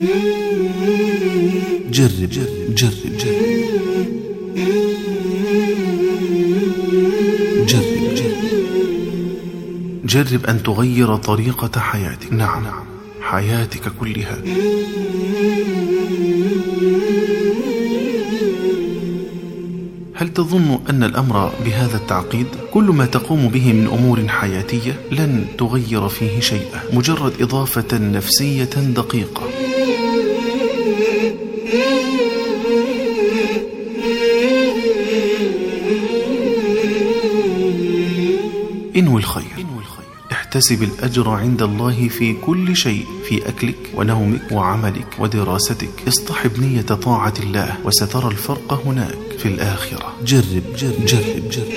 جرب جرب جرب. جرب جرب. جرب جرب أن تغير طريقة حياتك. نعم. حياتك كلها. هل تظن أن الأمر بهذا التعقيد؟ كل ما تقوم به من أمور حياتية لن تغير فيه شيئا مجرد إضافة نفسية دقيقة. انوي الخير. احتسب الأجر عند الله في كل شيء في أكلك ونومك وعملك ودراستك. اصطحب نية طاعة الله وسترى الفرق هناك في الآخرة. جرب جرب جرب جرب.